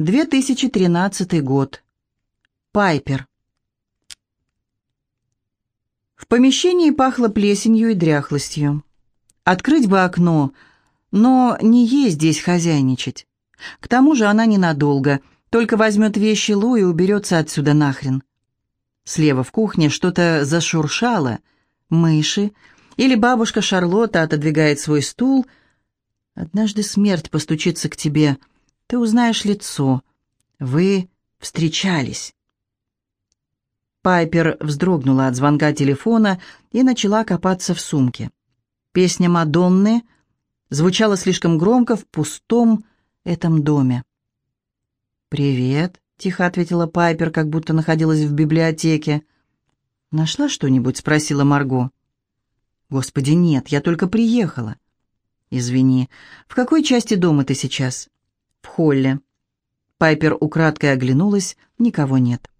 2013 год. Пайпер. В помещении пахло плесенью и дряхлостью. Открыть бы окно, но не ей здесь хозяйничать. К тому же она ненадолго, только возьмет вещи Лу и уберется отсюда нахрен. Слева в кухне что-то зашуршало. Мыши. Или бабушка Шарлотта отодвигает свой стул. Однажды смерть постучится к тебе — ты узнаешь лицо. Вы встречались. Пайпер вздрогнула от звонка телефона и начала копаться в сумке. Песня Мадонны звучала слишком громко в пустом этом доме. «Привет», — тихо ответила Пайпер, как будто находилась в библиотеке. «Нашла что-нибудь?» — спросила Марго. «Господи, нет, я только приехала». «Извини, в какой части дома ты сейчас?» В холле. Пайпер украдкой оглянулась, никого нет.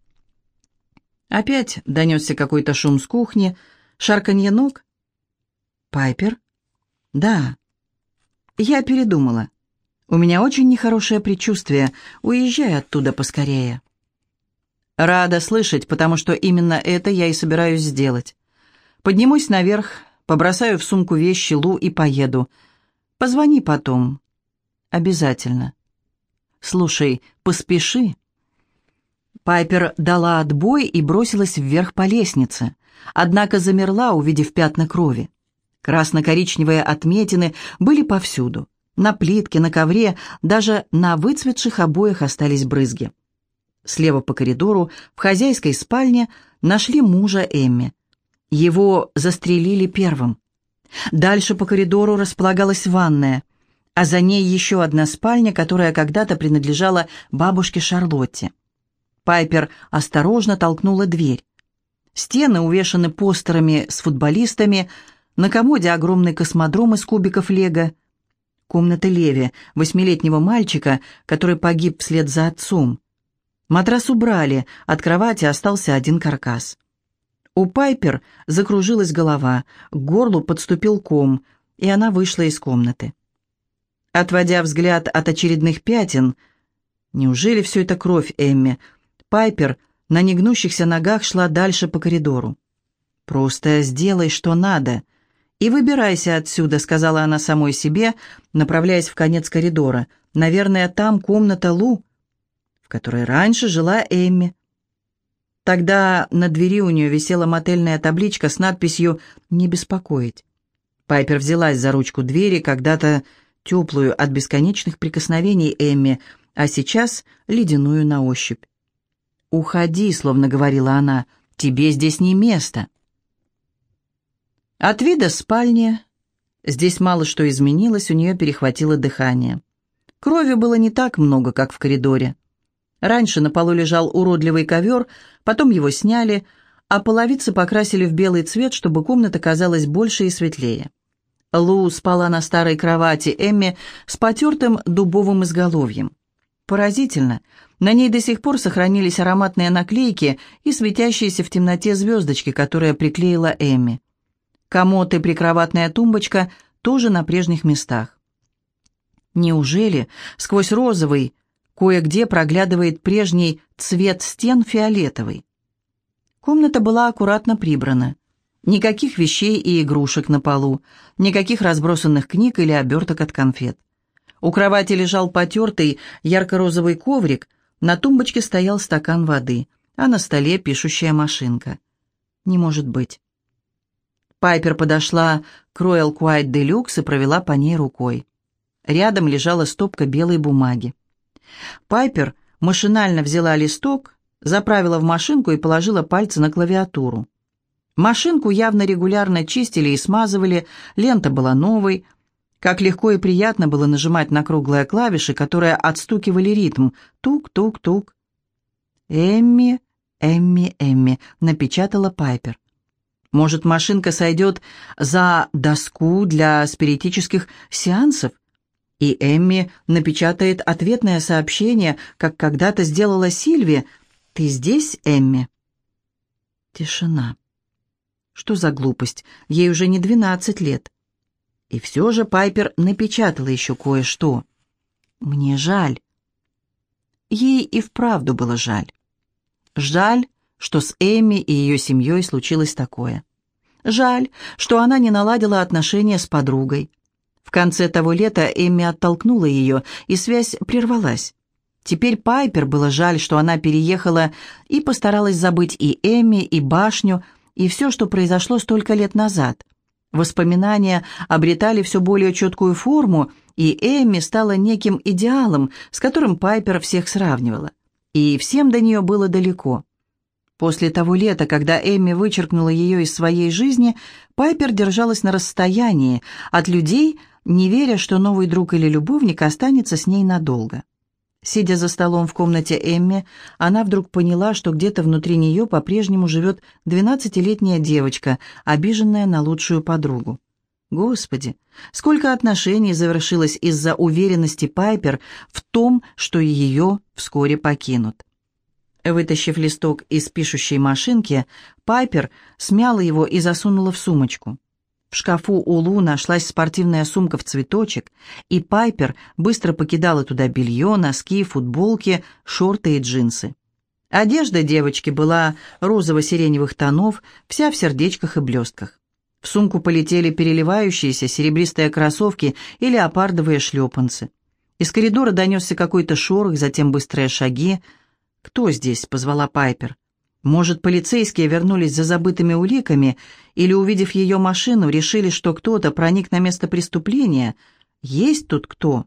Опять донесся какой-то шум с кухни, шарканье ног. «Пайпер?» «Да». «Я передумала. У меня очень нехорошее предчувствие. Уезжай оттуда поскорее». «Рада слышать, потому что именно это я и собираюсь сделать. Поднимусь наверх, побросаю в сумку вещи Лу и поеду. Позвони потом. Обязательно». «Слушай, поспеши». Пайпер дала отбой и бросилась вверх по лестнице, однако замерла, увидев пятна крови. Красно-коричневые отметины были повсюду. На плитке, на ковре, даже на выцветших обоях остались брызги. Слева по коридору, в хозяйской спальне, нашли мужа Эмми. Его застрелили первым. Дальше по коридору располагалась ванная – а за ней еще одна спальня, которая когда-то принадлежала бабушке Шарлотте. Пайпер осторожно толкнула дверь. Стены увешаны постерами с футболистами, на комоде огромный космодром из кубиков лего. Комната Леви, восьмилетнего мальчика, который погиб вслед за отцом. Матрас убрали, от кровати остался один каркас. У Пайпер закружилась голова, к горлу подступил ком, и она вышла из комнаты. Отводя взгляд от очередных пятен, неужели все это кровь Эмми, Пайпер на негнущихся ногах шла дальше по коридору. «Просто сделай, что надо, и выбирайся отсюда», — сказала она самой себе, направляясь в конец коридора. «Наверное, там комната Лу, в которой раньше жила Эмми». Тогда на двери у нее висела мотельная табличка с надписью «Не беспокоить». Пайпер взялась за ручку двери, когда-то теплую от бесконечных прикосновений Эмми, а сейчас ледяную на ощупь. «Уходи», — словно говорила она, — «тебе здесь не место». От вида спальни здесь мало что изменилось, у нее перехватило дыхание. Крови было не так много, как в коридоре. Раньше на полу лежал уродливый ковер, потом его сняли, а половицы покрасили в белый цвет, чтобы комната казалась больше и светлее. Лу спала на старой кровати Эмми с потертым дубовым изголовьем. Поразительно, на ней до сих пор сохранились ароматные наклейки и светящиеся в темноте звездочки, которые приклеила Эмми. Комод и прикроватная тумбочка тоже на прежних местах. Неужели сквозь розовый кое-где проглядывает прежний цвет стен фиолетовый? Комната была аккуратно прибрана. Никаких вещей и игрушек на полу, никаких разбросанных книг или оберток от конфет. У кровати лежал потертый ярко-розовый коврик, на тумбочке стоял стакан воды, а на столе пишущая машинка. Не может быть. Пайпер подошла к Royal Quiet Deluxe и провела по ней рукой. Рядом лежала стопка белой бумаги. Пайпер машинально взяла листок, заправила в машинку и положила пальцы на клавиатуру. Машинку явно регулярно чистили и смазывали, лента была новой. Как легко и приятно было нажимать на круглые клавиши, которые отстукивали ритм. Тук-тук-тук. «Эмми, Эмми, Эмми», — напечатала Пайпер. «Может, машинка сойдет за доску для спиритических сеансов?» И Эмми напечатает ответное сообщение, как когда-то сделала Сильви. «Ты здесь, Эмми?» Тишина. Что за глупость? Ей уже не двенадцать лет. И все же Пайпер напечатала еще кое-что. «Мне жаль». ей и вправду было жаль. Жаль, что с Эми и ее семьей случилось такое. Жаль, что она не наладила отношения с подругой. В конце того лета Эмми оттолкнула ее, и связь прервалась. Теперь Пайпер было жаль, что она переехала и постаралась забыть и Эмми, и башню, и все, что произошло столько лет назад. Воспоминания обретали все более четкую форму, и Эмми стала неким идеалом, с которым Пайпер всех сравнивала. И всем до нее было далеко. После того лета, когда Эмми вычеркнула ее из своей жизни, Пайпер держалась на расстоянии от людей, не веря, что новый друг или любовник останется с ней надолго. Сидя за столом в комнате Эмми, она вдруг поняла, что где-то внутри нее по-прежнему живет двенадцатилетняя девочка, обиженная на лучшую подругу. Господи, сколько отношений завершилось из-за уверенности Пайпер в том, что ее вскоре покинут. Вытащив листок из пишущей машинки, Пайпер смяла его и засунула в сумочку. В шкафу у Лу нашлась спортивная сумка в цветочек, и Пайпер быстро покидала туда белье, носки, футболки, шорты и джинсы. Одежда девочки была розово-сиреневых тонов, вся в сердечках и блестках. В сумку полетели переливающиеся серебристые кроссовки и леопардовые шлепанцы. Из коридора донесся какой-то шорох, затем быстрые шаги. «Кто здесь?» — позвала Пайпер. Может, полицейские вернулись за забытыми уликами или, увидев ее машину, решили, что кто-то проник на место преступления? Есть тут кто?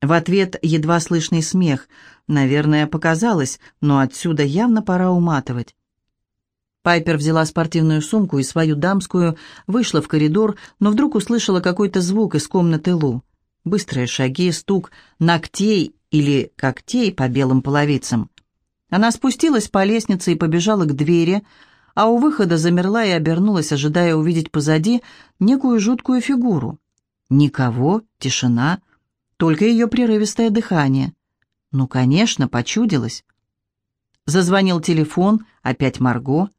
В ответ едва слышный смех. Наверное, показалось, но отсюда явно пора уматывать. Пайпер взяла спортивную сумку и свою дамскую, вышла в коридор, но вдруг услышала какой-то звук из комнаты Лу. Быстрые шаги, стук ногтей или когтей по белым половицам. Она спустилась по лестнице и побежала к двери, а у выхода замерла и обернулась, ожидая увидеть позади некую жуткую фигуру. Никого, тишина, только ее прерывистое дыхание. Ну, конечно, почудилось. Зазвонил телефон, опять Марго.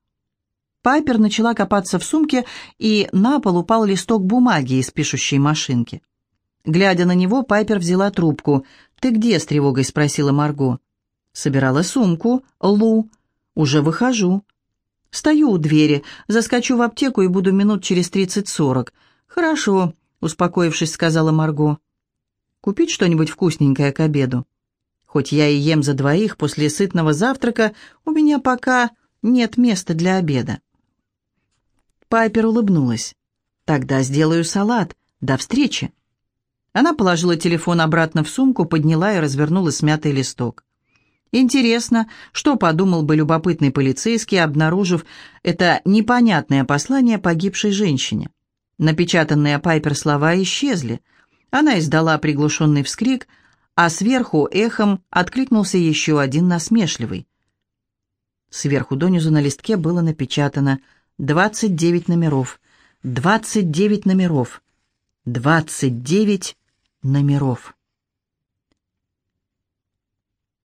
Пайпер начала копаться в сумке, и на пол упал листок бумаги из пишущей машинки. Глядя на него, Пайпер взяла трубку. «Ты где?» — с тревогой спросила Марго. Собирала сумку, Лу. Уже выхожу. Стою у двери, заскочу в аптеку и буду минут через тридцать-сорок. Хорошо, успокоившись, сказала Марго. Купить что-нибудь вкусненькое к обеду. Хоть я и ем за двоих после сытного завтрака, у меня пока нет места для обеда. Пайпер улыбнулась. «Тогда сделаю салат. До встречи». Она положила телефон обратно в сумку, подняла и развернула смятый листок. Интересно, что подумал бы любопытный полицейский, обнаружив это непонятное послание погибшей женщине. Напечатанные Пайпер слова исчезли. Она издала приглушенный вскрик, а сверху эхом откликнулся еще один насмешливый. Сверху донизу на листке было напечатано «Двадцать девять номеров, двадцать девять номеров, двадцать девять номеров».